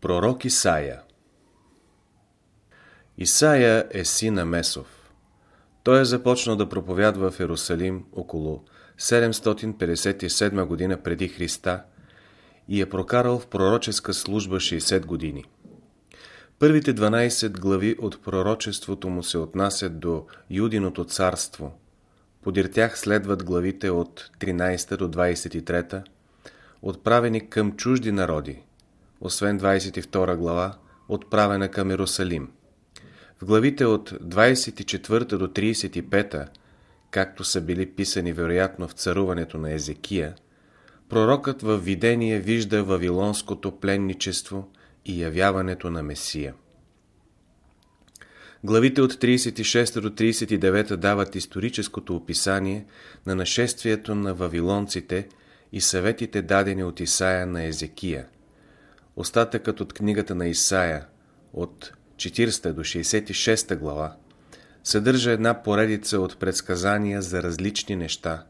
Пророк Исаия Исаия е син Месов. Той е започнал да проповядва в Ерусалим около 757 година преди Христа и е прокарал в пророческа служба 60 години. Първите 12 глави от пророчеството му се отнасят до Юдиното царство. Подир тях следват главите от 13 до 23, отправени към чужди народи, освен 22 глава, отправена към Иерусалим. В главите от 24 до 35, както са били писани вероятно в царуването на Езекия, пророкът във видение вижда вавилонското пленничество и явяването на Месия. Главите от 36 до 39 дават историческото описание на нашествието на вавилонците и съветите дадени от Исаия на Езекия – Остатъкът от книгата на Исаия от 40 до 66 глава съдържа една поредица от предсказания за различни неща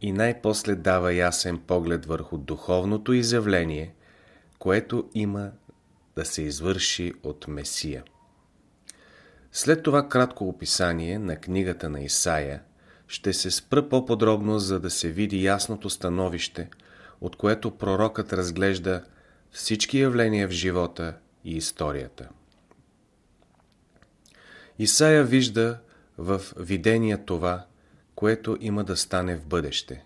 и най-после дава ясен поглед върху духовното изявление, което има да се извърши от Месия. След това кратко описание на книгата на Исаия ще се спра по-подробно, за да се види ясното становище, от което пророкът разглежда всички явления в живота и историята. Исаия вижда в видение това, което има да стане в бъдеще.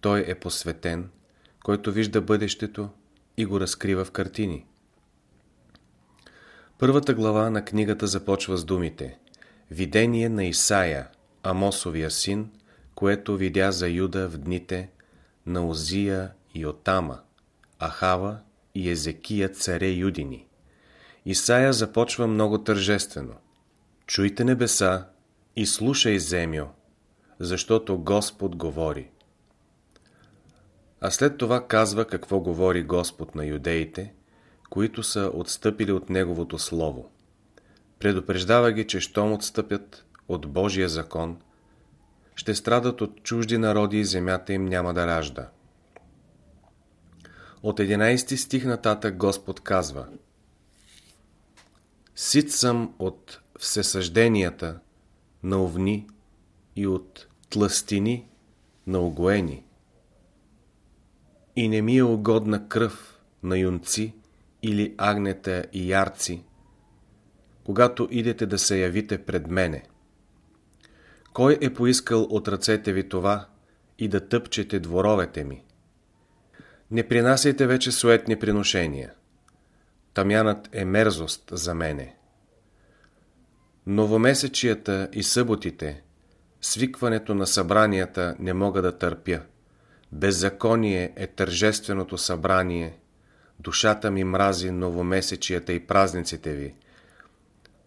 Той е посветен, който вижда бъдещето и го разкрива в картини. Първата глава на книгата започва с думите Видение на Исаия, Амосовия син, което видя за Юда в дните на Озия и Отама, Ахава и Езекия царе Юдини. Исаия започва много тържествено. Чуйте небеса и слушай земю, защото Господ говори. А след това казва какво говори Господ на юдеите, които са отстъпили от Неговото Слово. Предупреждава ги, че щом отстъпят от Божия закон, ще страдат от чужди народи и земята им няма да ражда. От 11 стих нататък Господ казва Сит съм от всесъжденията на овни и от тластини на огоени. И не ми е угодна кръв на юнци или агнета и ярци, когато идете да се явите пред мене. Кой е поискал от ръцете ви това и да тъпчете дворовете ми? Не принасяйте вече суетни приношения. Тамянът е мерзост за мене. Новомесечията и съботите, свикването на събранията не мога да търпя. Беззаконие е тържественото събрание. Душата ми мрази новомесечията и празниците ви.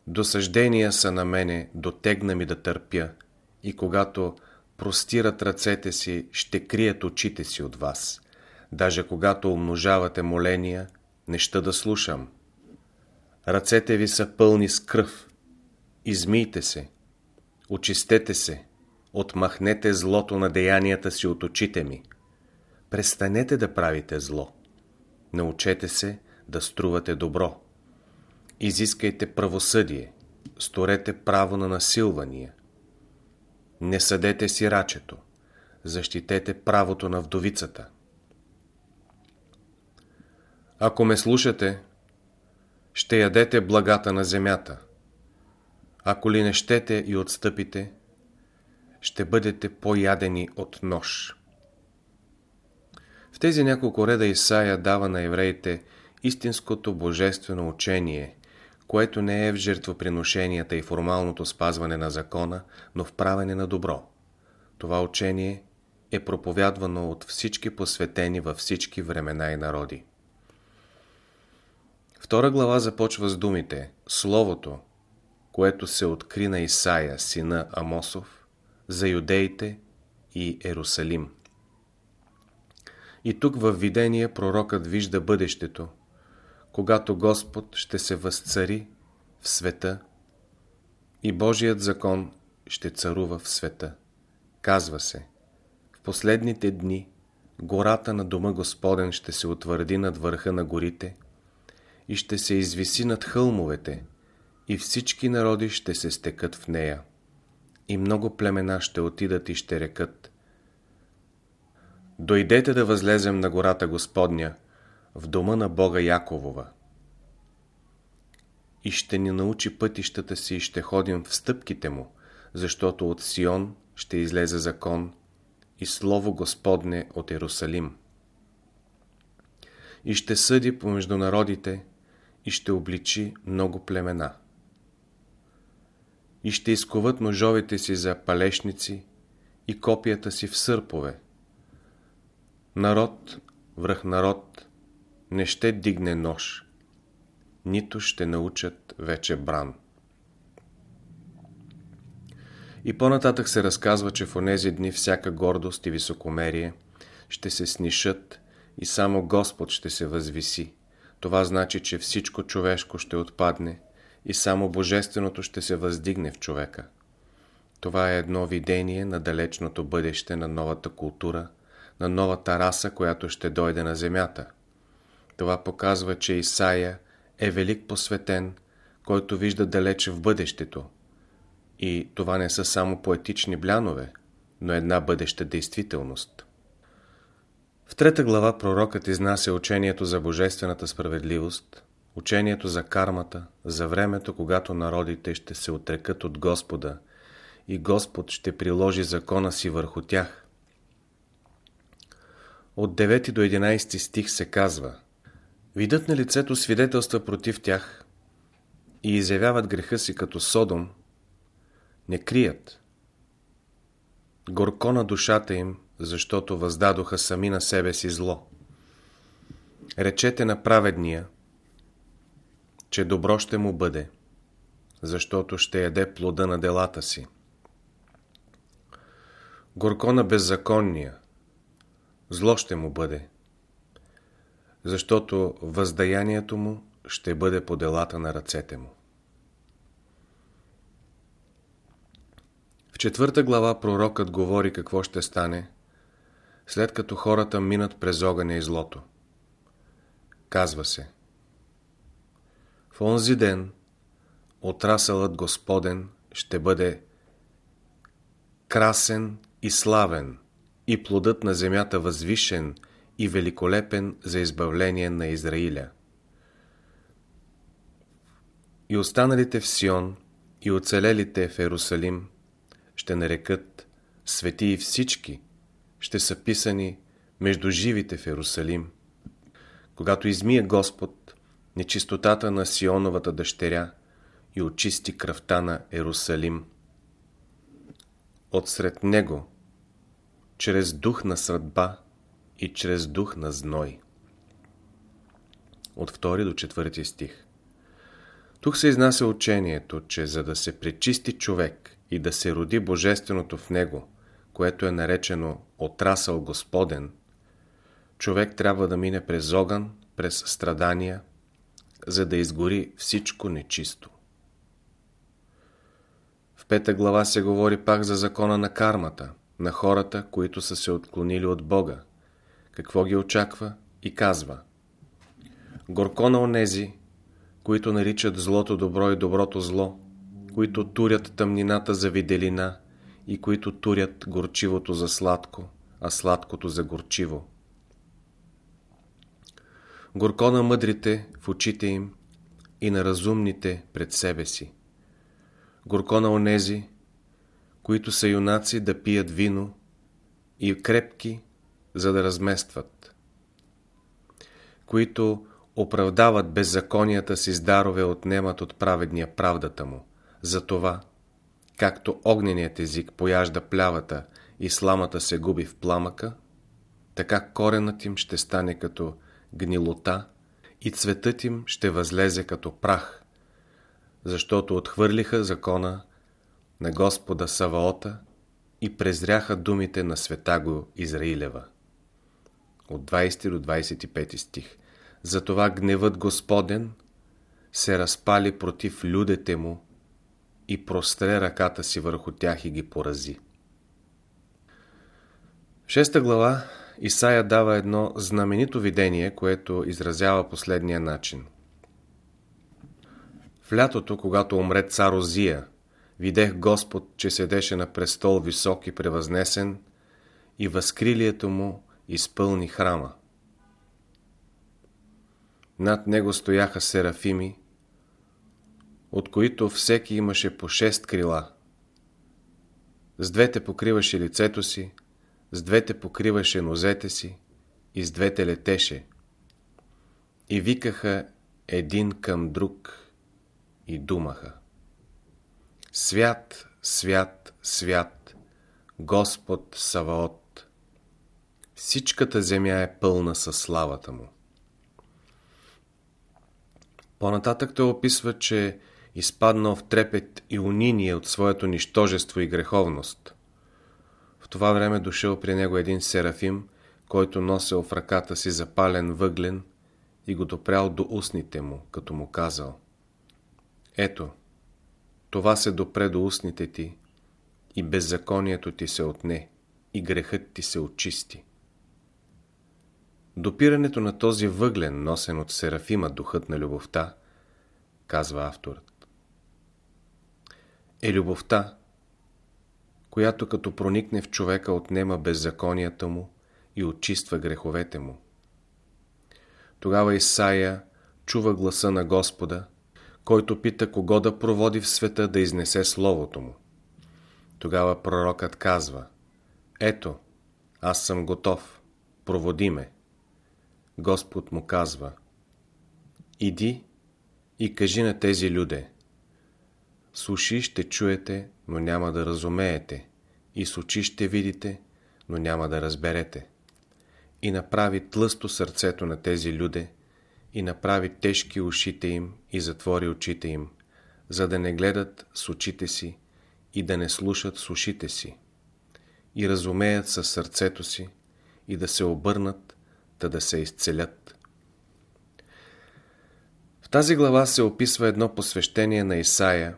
Досъждения са на мене, дотегна ми да търпя. И когато простират ръцете си, ще крият очите си от вас. Даже когато умножавате моления, не ще да слушам. Ръцете ви са пълни с кръв. Измийте се. Очистете се. Отмахнете злото на деянията си от очите ми. Престанете да правите зло. Научете се да струвате добро. Изискайте правосъдие. Сторете право на насилвания. Не съдете сирачето. Защитете правото на вдовицата. Ако ме слушате, ще ядете благата на земята. Ако ли не щете и отстъпите, ще бъдете поядени от нож. В тези няколко реда Исаия дава на евреите истинското божествено учение, което не е в жертвоприношенията и формалното спазване на закона, но в правене на добро. Това учение е проповядвано от всички посветени във всички времена и народи. Втора глава започва с думите Словото, което се откри на Исаия, сина Амосов, за юдеите и Ерусалим. И тук във видение пророкът вижда бъдещето, когато Господ ще се възцари в света и Божият закон ще царува в света. Казва се, в последните дни гората на дома Господен ще се утвърди над върха на горите и ще се извиси над хълмовете, и всички народи ще се стекат в нея. И много племена ще отидат и ще рекат. Дойдете да възлезем на гората Господня, в дома на Бога Яковова. И ще ни научи пътищата си и ще ходим в стъпките му, защото от Сион ще излезе закон и Слово Господне от Иерусалим. И ще съди по международите и ще обличи много племена. И ще изковат ножовете си за палешници и копията си в сърпове. Народ връх народ не ще дигне нож, нито ще научат вече бран. И по-нататък се разказва, че в онези дни всяка гордост и високомерие ще се снишат и само Господ ще се възвиси. Това значи, че всичко човешко ще отпадне и само Божественото ще се въздигне в човека. Това е едно видение на далечното бъдеще на новата култура, на новата раса, която ще дойде на земята. Това показва, че Исаия е велик посветен, който вижда далече в бъдещето. И това не са само поетични блянове, но една бъдеща действителност. В трета глава пророкът изнася учението за божествената справедливост, учението за кармата, за времето, когато народите ще се отрекат от Господа и Господ ще приложи закона си върху тях. От 9 до 11 стих се казва Видът на лицето свидетелства против тях и изявяват греха си като Содом, не крият. Горко на душата им, защото въздадоха сами на себе си зло. Речете на праведния, че добро ще му бъде, защото ще яде плода на делата си. Горко на беззаконния, зло ще му бъде, защото въздаянието му ще бъде по делата на ръцете му. В четвърта глава пророкът говори какво ще стане, след като хората минат през огъня и злото. Казва се В онзи ден отрасълът Господен ще бъде красен и славен и плодът на земята възвишен и великолепен за избавление на Израиля. И останалите в Сион и оцелелите в Ерусалим ще нарекат свети и всички, ще са писани между живите в Ерусалим. Когато измие Господ нечистотата на Сионовата дъщеря и очисти кръвта на Ерусалим. Отсред него, чрез дух на съдба и чрез дух на зной. От 2 до 4 стих Тук се изнася учението, че за да се пречисти човек и да се роди Божественото в него, което е наречено отрасъл Господен, човек трябва да мине през огън, през страдания, за да изгори всичко нечисто. В пета глава се говори пак за закона на кармата, на хората, които са се отклонили от Бога. Какво ги очаква и казва Горко на онези, които наричат злото добро и доброто зло, които турят тъмнината за виделина и които турят горчивото за сладко, а сладкото за горчиво. Горко на мъдрите в очите им и на разумните пред себе си. Горко на онези, които са юнаци да пият вино и крепки, за да разместват, които оправдават беззаконията си с дарове отнемат от праведния правдата му. Затова, както огненият език пояжда плявата и сламата се губи в пламъка, така коренът им ще стане като гнилота и цветът им ще възлезе като прах, защото отхвърлиха закона на Господа Саваота и презряха думите на света го Израилева. От 20 до 25 стих Затова гневът Господен се разпали против людете му и простре ръката си върху тях и ги порази. В шеста глава Исаия дава едно знаменито видение, което изразява последния начин. В лятото, когато умре цар Озия, видех Господ, че седеше на престол висок и превъзнесен и възкрилието му изпълни храма. Над него стояха серафими, от които всеки имаше по шест крила. С двете покриваше лицето си, с двете покриваше нозете си и с двете летеше. И викаха един към друг и думаха. Свят, свят, свят, Господ Саваот. Всичката земя е пълна със славата му. По-нататък той описва, че изпаднал в трепет и униние от своето нищожество и греховност. В това време дошъл при него един серафим, който носил в ръката си запален въглен и го допрял до устните му, като му казал Ето, това се допре до устните ти и беззаконието ти се отне и грехът ти се очисти. Допирането на този въглен, носен от Серафима духът на любовта, казва авторът, е любовта, която като проникне в човека отнема беззаконията му и очиства греховете му. Тогава Исаия чува гласа на Господа, който пита кого да проводи в света да изнесе Словото му. Тогава пророкът казва, ето, аз съм готов, проводи ме. Господ му казва, иди и кажи на тези люде, с уши ще чуете, но няма да разумеете, и с очи ще видите, но няма да разберете. И направи тлъсто сърцето на тези люде, и направи тежки ушите им и затвори очите им, за да не гледат с очите си и да не слушат с ушите си, и разумеят със сърцето си и да се обърнат, да да се изцелят. В тази глава се описва едно посвещение на Исаия,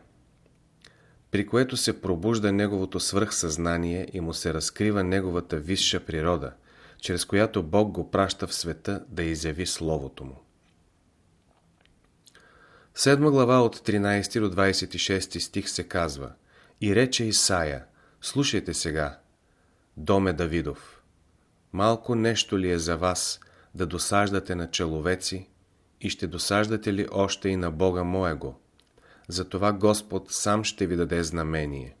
при което се пробужда неговото свръхсъзнание и му се разкрива неговата висша природа, чрез която Бог го праща в света да изяви Словото му. Седма глава от 13 до 26 стих се казва И рече Исаия, слушайте сега, доме Давидов, малко нещо ли е за вас да досаждате на человеци и ще досаждате ли още и на Бога моего? Затова Господ сам ще ви даде знамение.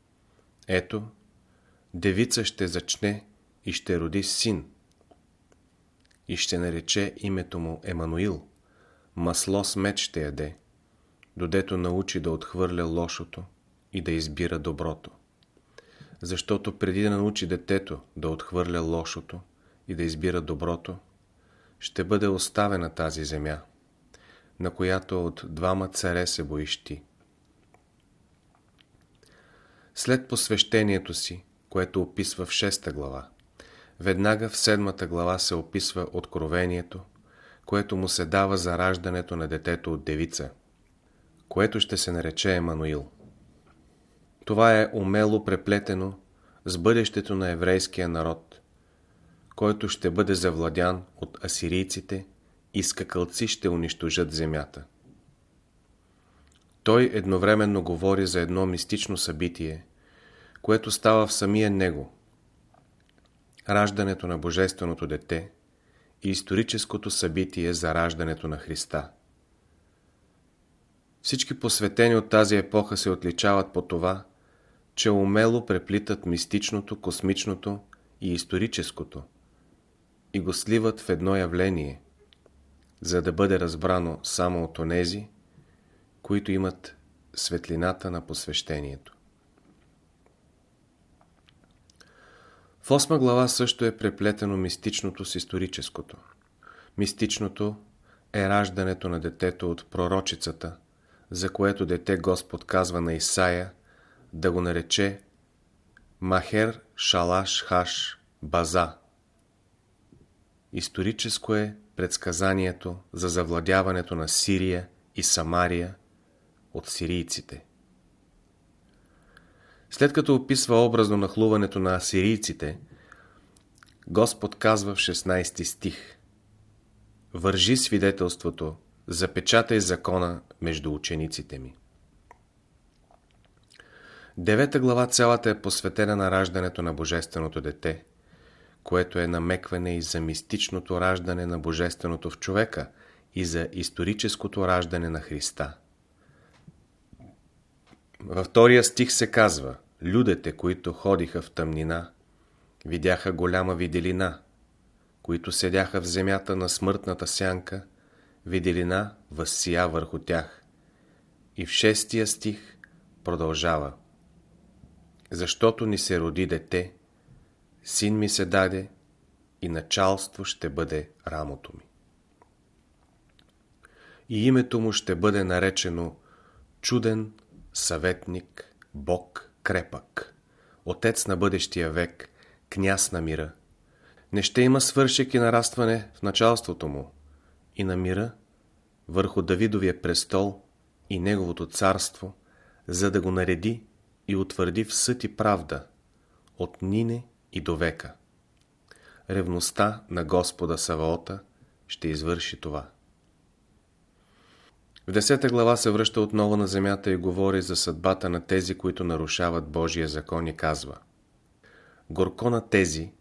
Ето, девица ще зачне и ще роди син и ще нарече името му Емануил. Масло с меч ще яде додето научи да отхвърля лошото и да избира доброто. Защото преди да научи детето да отхвърля лошото и да избира доброто, ще бъде оставена тази земя, на която от двама царе се боиш ти. След посвещението си, което описва в шеста глава, веднага в седмата глава се описва откровението, което му се дава за раждането на детето от девица – което ще се нарече Емануил. Това е умело преплетено с бъдещето на еврейския народ, който ще бъде завладян от асирийците и скакалци ще унищожат земята. Той едновременно говори за едно мистично събитие, което става в самия него. Раждането на Божественото дете и историческото събитие за раждането на Христа. Всички посветени от тази епоха се отличават по това, че умело преплитат мистичното, космичното и историческото и го сливат в едно явление, за да бъде разбрано само от онези, които имат светлината на посвещението. В осма глава също е преплетено мистичното с историческото. Мистичното е раждането на детето от пророчицата – за което дете Господ казва на Исаия да го нарече Махер Шалаш Хаш База. Историческо е предсказанието за завладяването на Сирия и Самария от сирийците. След като описва образно нахлуването на асирийците, Господ казва в 16 стих Вържи свидетелството запечатай закона между учениците ми. Девета глава цялата е посветена на раждането на Божественото дете, което е намекване и за мистичното раждане на Божественото в човека и за историческото раждане на Христа. Във втория стих се казва Людите, които ходиха в тъмнина, видяха голяма виделина, които седяха в земята на смъртната сянка, виделина възсия върху тях. И в шестия стих продължава Защото ни се роди дете, син ми се даде и началство ще бъде рамото ми. И името му ще бъде наречено чуден съветник, Бог крепък, Отец на бъдещия век, княз на мира. Не ще има свършек и нарастване в началството му и на мира върху Давидовия престол и неговото царство, за да го нареди и утвърди в съд и правда от нине и до века. Ревността на Господа Саваота ще извърши това. В 10 глава се връща отново на земята и говори за съдбата на тези, които нарушават Божия закон и казва Горко на тези,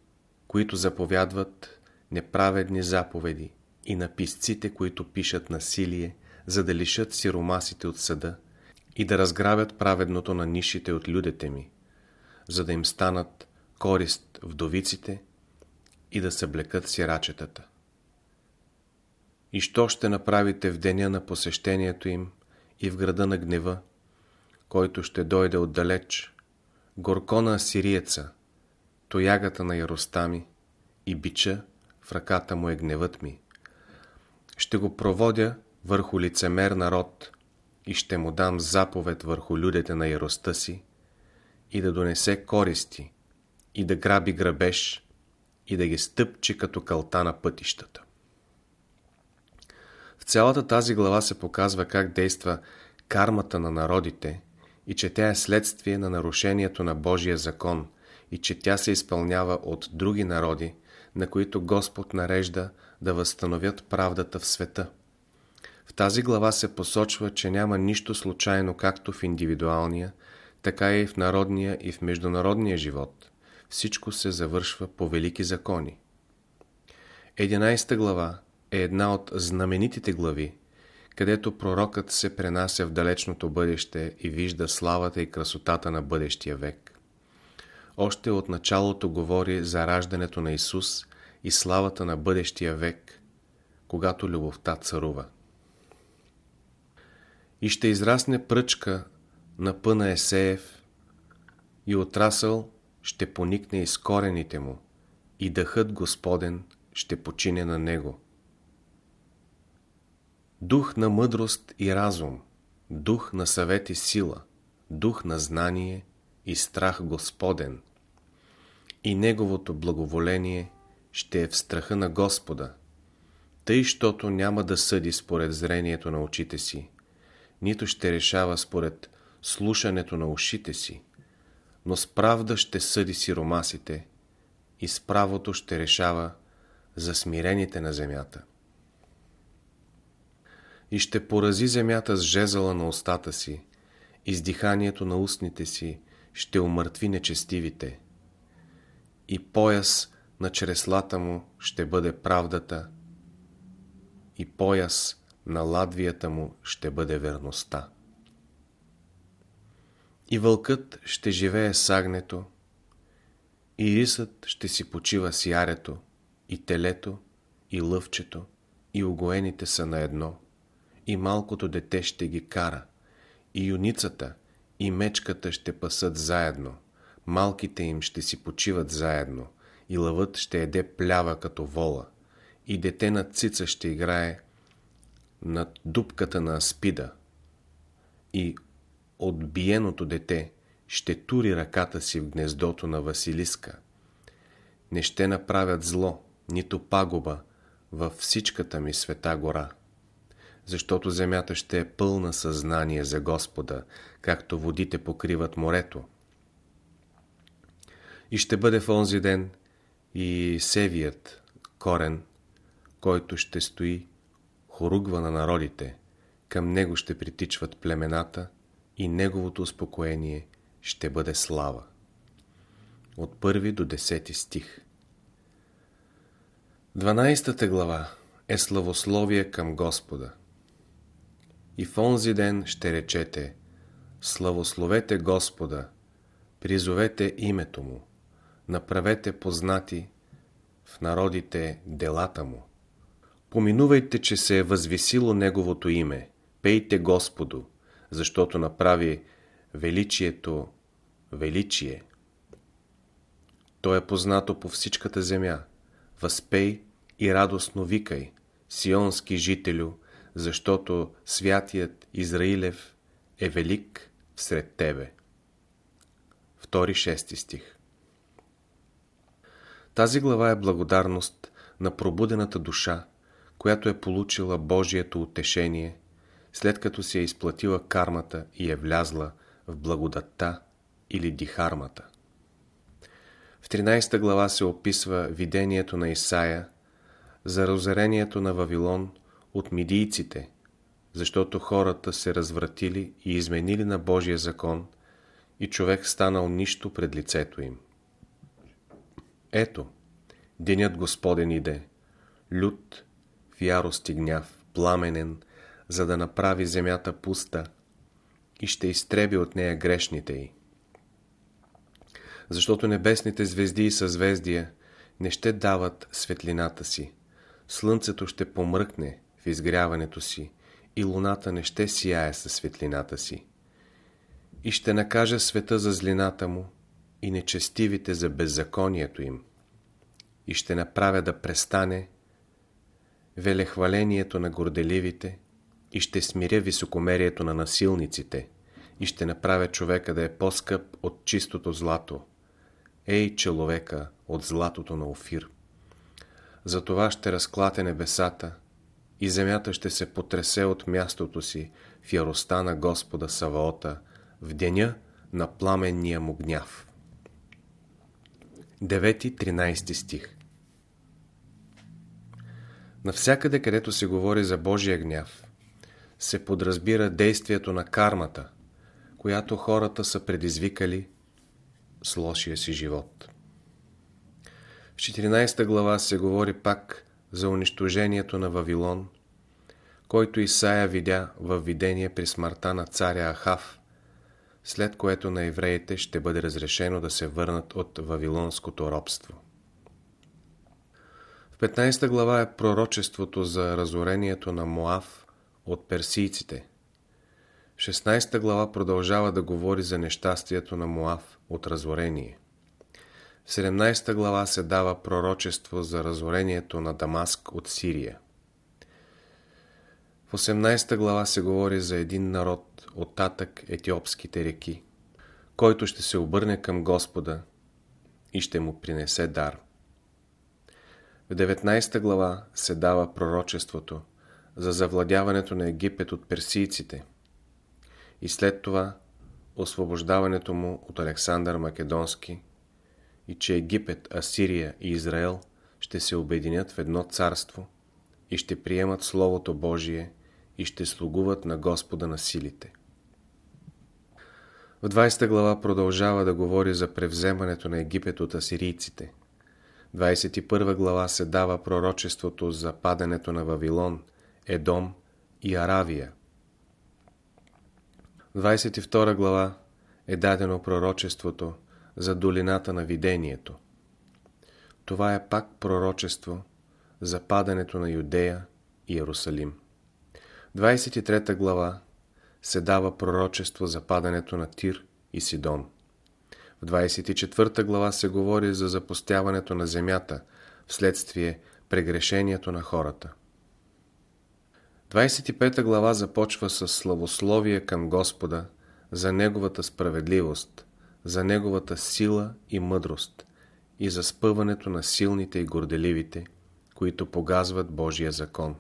които заповядват неправедни заповеди и на писците, които пишат насилие, за да лишат сиромасите от съда и да разграбят праведното на нишите от людите ми, за да им станат корист вдовиците и да съблекат сирачетата. И що ще направите в деня на посещението им и в града на гнева, който ще дойде отдалеч, горко на асириеца, тоягата на яростта и бича в ръката му е гневът ми. Ще го проводя върху лицемер народ и ще му дам заповед върху людите на яростта си и да донесе користи и да граби грабеж и да ги стъпчи като кълта на пътищата. Цялата тази глава се показва как действа кармата на народите и че тя е следствие на нарушението на Божия закон и че тя се изпълнява от други народи, на които Господ нарежда да възстановят правдата в света. В тази глава се посочва, че няма нищо случайно както в индивидуалния, така и в народния и в международния живот. Всичко се завършва по велики закони. 11 глава е една от знаменитите глави, където пророкът се пренася в далечното бъдеще и вижда славата и красотата на бъдещия век. Още от началото говори за раждането на Исус и славата на бъдещия век, когато любовта царува. И ще израсне пръчка на пъна Есеев и отрасъл ще поникне из корените му и дъхът Господен ще почине на него дух на мъдрост и разум, дух на съвет и сила, дух на знание и страх Господен. И Неговото благоволение ще е в страха на Господа, тъй, щото няма да съди според зрението на очите си, нито ще решава според слушането на ушите си, но с правда ще съди сиромасите и с правото ще решава за смирените на земята и ще порази земята с жезъла на устата си, издиханието на устните си ще умъртви нечестивите. И пояс на чреслата му ще бъде правдата, и пояс на ладвията му ще бъде верността. И вълкът ще живее с агнето, и рисът ще си почива с ярето, и телето, и лъвчето, и огоените са на едно – и малкото дете ще ги кара. И юницата, и мечката ще пасат заедно. Малките им ще си почиват заедно. И лъвът ще еде плява като вола. И дете на цица ще играе над дупката на аспида. И отбиеното дете ще тури ръката си в гнездото на Василиска. Не ще направят зло, нито пагуба във всичката ми света гора защото земята ще е пълна съзнание за Господа, както водите покриват морето. И ще бъде в онзи ден и севият корен, който ще стои хоругва на народите, към него ще притичват племената и неговото успокоение ще бъде слава. От първи до 10 стих 12 глава е славословие към Господа. И в онзи ден ще речете Славословете Господа, призовете името Му, направете познати в народите делата Му. Поминувайте, че се е възвисило Неговото име, пейте Господу, защото направи величието величие. То е познато по всичката земя. Възпей и радостно викай, сионски жителю, защото святият Израилев е велик сред тебе. Втори шести стих Тази глава е благодарност на пробудената душа, която е получила Божието утешение, след като си е изплатила кармата и е влязла в благодатта или дихармата. В 13 глава се описва видението на Исаия за разорението на Вавилон от мидийците, защото хората се развратили и изменили на Божия закон и човек станал нищо пред лицето им. Ето, денят Господен иде, лют, в ярост и гняв, пламенен, за да направи земята пуста и ще изтреби от нея грешните й. Защото небесните звезди и съзвездия не ще дават светлината си, слънцето ще помръкне изгряването си и луната не ще сияе със светлината си. И ще накажа света за злината му и нечестивите за беззаконието им. И ще направя да престане велехвалението на горделивите и ще смиря високомерието на насилниците и ще направя човека да е по-скъп от чистото злато. Ей, човека, от златото на Офир! Затова ще разклате небесата и земята ще се потресе от мястото си в яроста на Господа Саваота в деня на пламенния му гняв. 9-13 стих Навсякъде, където се говори за Божия гняв, се подразбира действието на кармата, която хората са предизвикали с лошия си живот. В 14 глава се говори пак за унищожението на Вавилон, който Исаия видя във видение при смъртта на царя Ахав, след което на евреите ще бъде разрешено да се върнат от вавилонското робство. В 15 глава е пророчеството за разорението на Моав от персийците. В 16 глава продължава да говори за нещастието на Моав от разорение. В 17 глава се дава пророчество за разорението на Дамаск от Сирия. В 18 глава се говори за един народ от татък етиопските реки, който ще се обърне към Господа и ще му принесе дар. В 19 глава се дава пророчеството за завладяването на Египет от персийците и след това освобождаването му от Александър Македонски и че Египет, Асирия и Израел ще се обединят в едно царство и ще приемат Словото Божие и ще слугуват на Господа на силите. В 20 глава продължава да говори за превземането на Египет от асирийците. 21 глава се дава пророчеството за падането на Вавилон, Едом и Аравия. 22 глава е дадено пророчеството за долината на видението. Това е пак пророчество за падането на Юдея и Иерусалим. 23 глава се дава пророчество за падането на Тир и Сидон. В 24 глава се говори за запустяването на земята вследствие прегрешението на хората. 25 глава започва с славословие към Господа за Неговата справедливост, за Неговата сила и мъдрост и за спъването на силните и горделивите, които погазват Божия закон.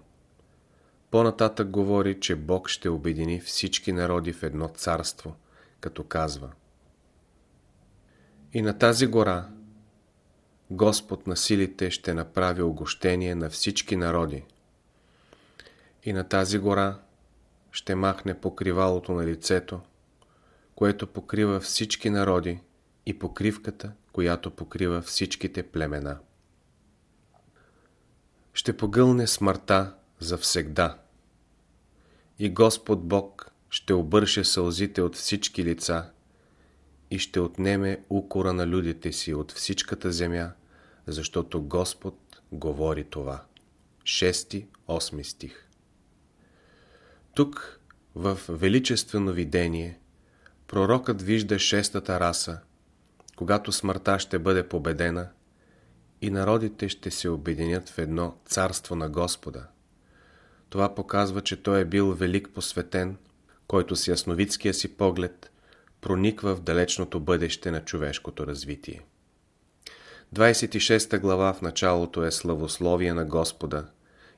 По-нататък говори, че Бог ще обедини всички народи в едно царство, като казва И на тази гора Господ на силите ще направи огощение на всички народи. И на тази гора ще махне покривалото на лицето, което покрива всички народи и покривката, която покрива всичките племена. Ще погълне смъртта завсегда. И Господ Бог ще обърше сълзите от всички лица и ще отнеме укора на людите си от всичката земя, защото Господ говори това. 6-8 стих Тук, в величествено видение, пророкът вижда шестата раса, когато смъртта ще бъде победена и народите ще се обединят в едно царство на Господа. Това показва, че той е бил велик посветен, който с ясновидския си поглед прониква в далечното бъдеще на човешкото развитие. 26 глава в началото е славословие на Господа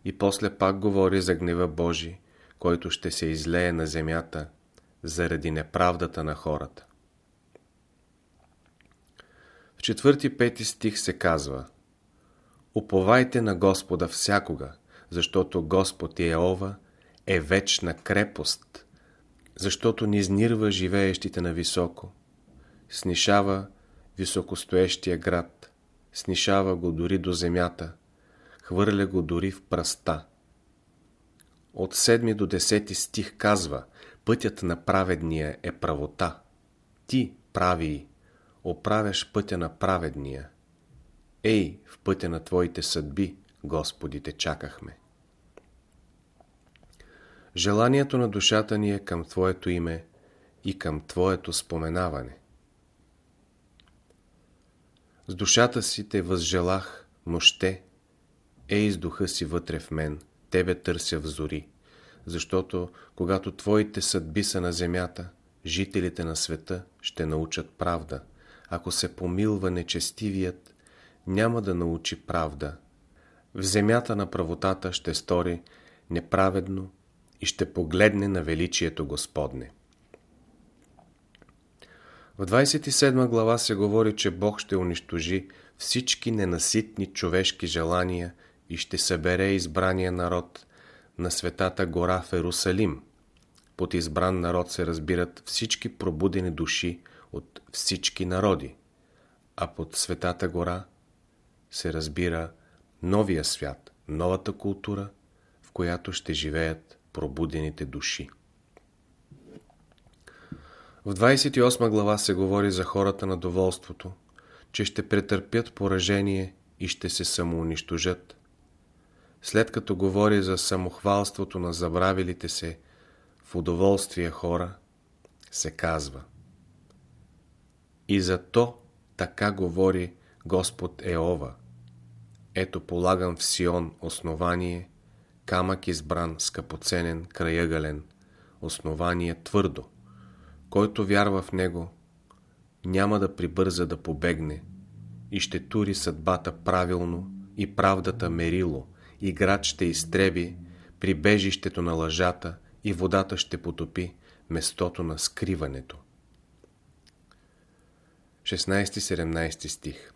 и после пак говори за гнева Божий, който ще се излее на земята заради неправдата на хората. В четвърти пети стих се казва Уповайте на Господа всякога, защото Господ Еова е вечна крепост, защото не изнирва живеещите на високо, снишава високостоещия град, снишава го дори до земята, хвърля го дори в пръста. От 7 до 10 стих казва Пътят на праведния е правота. Ти, прави, оправяш пътя на праведния. Ей, в пътя на Твоите съдби, Господи, те чакахме. Желанието на душата ни е към Твоето име и към Твоето споменаване. С душата си те възжелах, но ще, ей с духа си вътре в мен, Тебе търся в зори, защото когато Твоите съдби са на земята, жителите на света ще научат правда. Ако се помилва нечестивият, няма да научи правда. В земята на правотата ще стори неправедно и ще погледне на величието Господне. В 27 глава се говори, че Бог ще унищожи всички ненаситни човешки желания и ще събере избрания народ на светата гора в Ерусалим. Под избран народ се разбират всички пробудени души от всички народи, а под светата гора се разбира новия свят, новата култура, в която ще живеят пробудените души. В 28 глава се говори за хората на доволството, че ще претърпят поражение и ще се самоунищожат. След като говори за самохвалството на забравилите се в удоволствие хора, се казва И за то така говори Господ Еова. Ето полагам в Сион основание, камък избран, скъпоценен, краягълен, основание твърдо. Който вярва в него, няма да прибърза да побегне и ще тури съдбата правилно и правдата мерило, и град ще изтреби при бежището на лъжата и водата ще потопи местото на скриването. 16-17 стих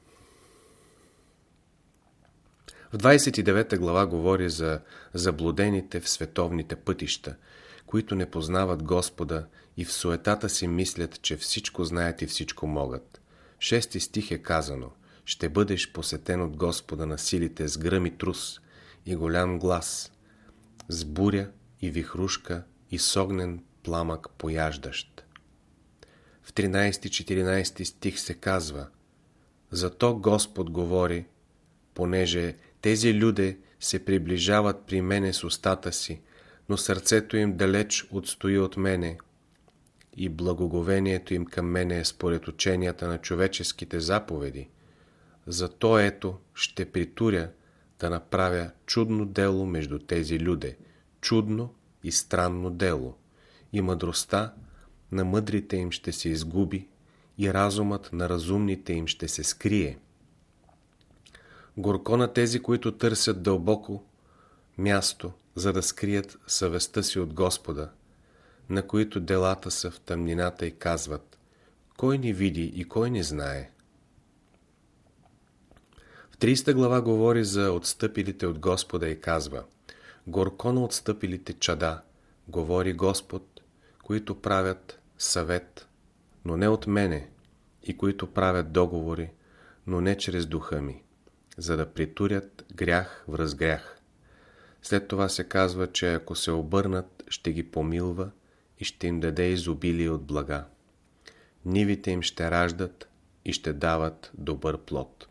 в 29 глава говори за заблудените в световните пътища, които не познават Господа и в суетата си мислят, че всичко знаят и всичко могат. Шести стих е казано Ще бъдеш посетен от Господа на силите с гръм и трус и голям глас, с буря и вихрушка и с огнен пламък пояждащ. В 13-14 стих се казва Зато Господ говори, понеже тези люди се приближават при мене с устата си, но сърцето им далеч отстои от мене и благоговението им към мене е според ученията на човеческите заповеди. Зато ето ще притуря да направя чудно дело между тези люде, чудно и странно дело. И мъдростта на мъдрите им ще се изгуби, и разумът на разумните им ще се скрие. Горко на тези, които търсят дълбоко място, за да скрият съвестта си от Господа, на които делата са в тъмнината и казват Кой ни види и кой ни знае? В 30 глава говори за отстъпилите от Господа и казва Горко на отстъпилите чада, говори Господ, които правят съвет, но не от мене, и които правят договори, но не чрез духа ми, за да притурят грях връз грях. След това се казва, че ако се обърнат, ще ги помилва и ще им даде изобилие от блага. Нивите им ще раждат и ще дават добър плод.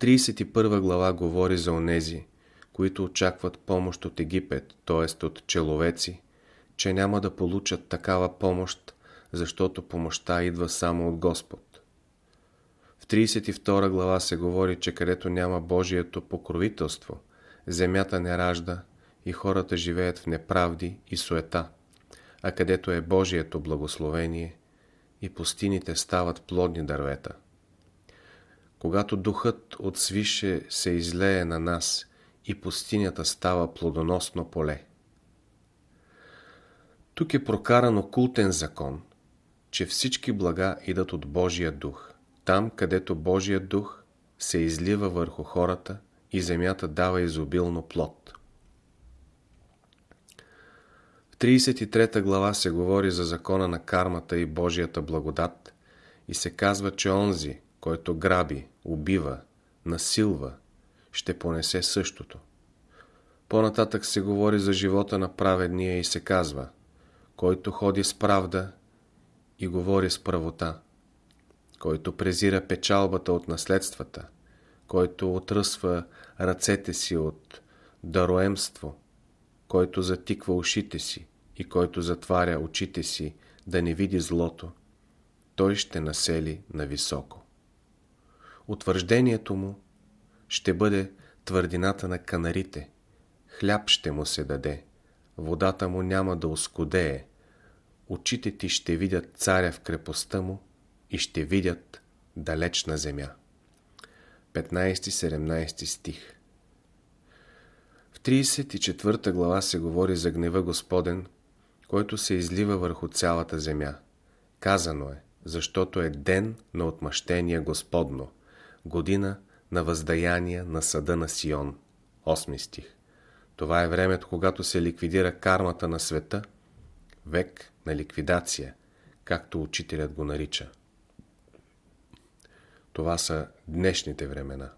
31 глава говори за онези, които очакват помощ от Египет, т.е. от человеци, че няма да получат такава помощ, защото помощта идва само от Господ. В 32 глава се говори, че където няма Божието покровителство, земята не ражда и хората живеят в неправди и суета, а където е Божието благословение и пустините стават плодни дървета. Когато духът от свише се излее на нас и пустинята става плодоносно поле. Тук е прокаран окултен закон, че всички блага идат от Божия дух. Там, където Божия дух се излива върху хората и земята дава изобилно плод. В 33 глава се говори за закона на кармата и Божията благодат и се казва, че онзи, който граби, убива, насилва, ще понесе същото. По-нататък се говори за живота на праведния и се казва, който ходи с правда и говори с правота, който презира печалбата от наследствата, който отръсва ръцете си от дароемство, който затиква ушите си и който затваря очите си да не види злото, той ще насели на високо. Утвърждението му ще бъде твърдината на канарите. Хляб ще му се даде, водата му няма да оскудее, очите ти ще видят царя в крепостта му и ще видят далечна земя. 15-17 стих В 34 глава се говори за гнева Господен, който се излива върху цялата земя. Казано е, защото е ден на отмъщение Господно, година на въздаяние на съда на Сион. 8 стих. Това е времето, когато се ликвидира кармата на света, век на ликвидация, както учителят го нарича. Това са днешните времена.